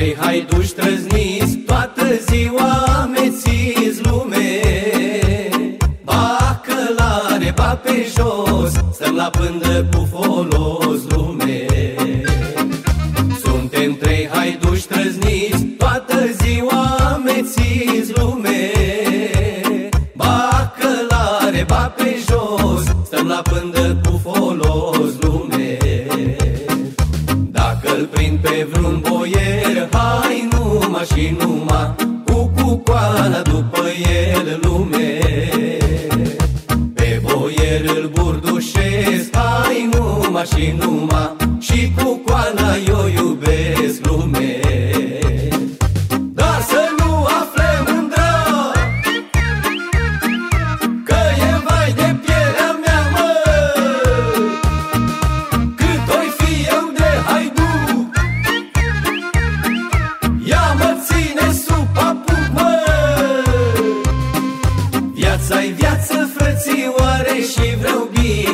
Voi haiduși trăzniți toată ziua amețiți lume. Ba călare, ba pe jos, stăm la pândă cu folos lume. Suntem trei haiduși trăzniți toată ziua amețiți lume. Ba călare, ba pe jos, stăm la pândă și numai Cu cucoana după el lume. Pe boier îl burdușesc Hai numai și numai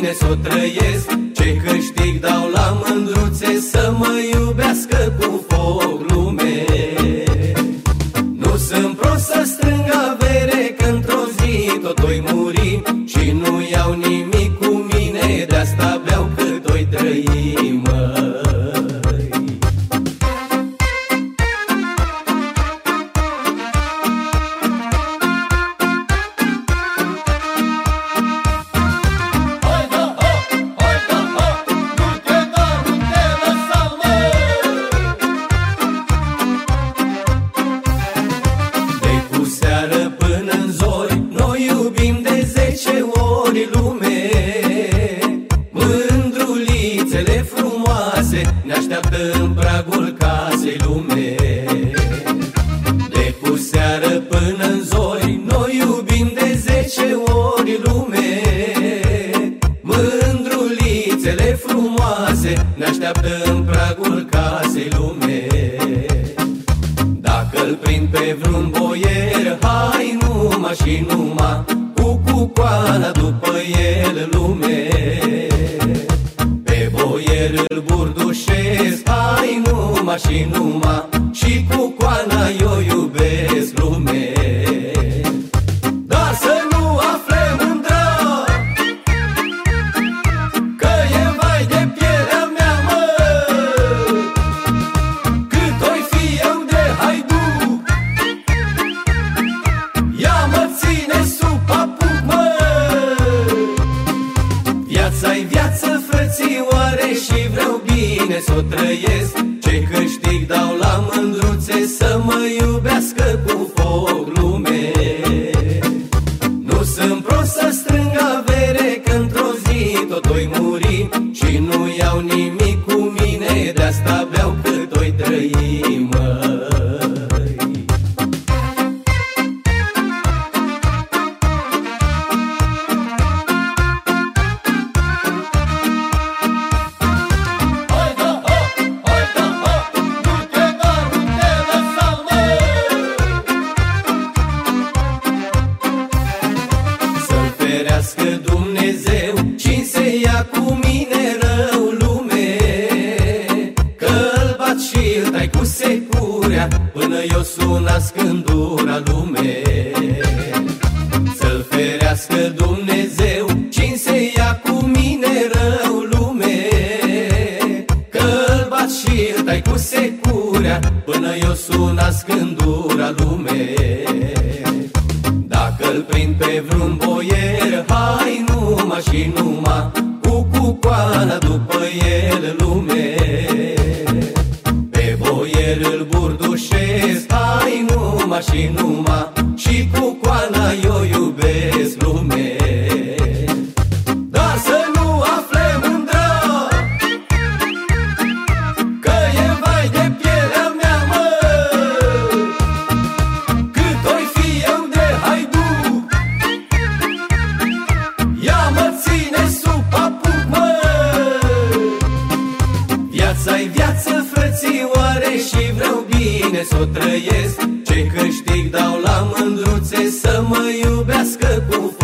bine să o trăiesc. Ce câștig dau la mândruțe Să mă iubească cu foc în pragul casei lume. De cu seară până în zori Noi iubim de zece ori lume. Mândrulițele frumoase Ne așteaptă în pragul casei lume. Dacă-l prind pe vreun boier Hai numai și numai Cu cucoana după el lume. Pe boier îl burdușesc Hai numai și numai Și cu coana eu iubesc să o trăiesc. Ce câștig dau la mândruțe Să mă iubească cu foc lume. Nu sunt prost să strâng eu sun scândura lume. Dacă-l prind pe vreun boier Hai numai și numai Cu cucoana după el lume. Pe boier îl burdușesc Hai numai și numai Viața-i viață, frățioare, și vreau bine să o trăiesc. Ce câștig dau la mândruțe să mă iubească cu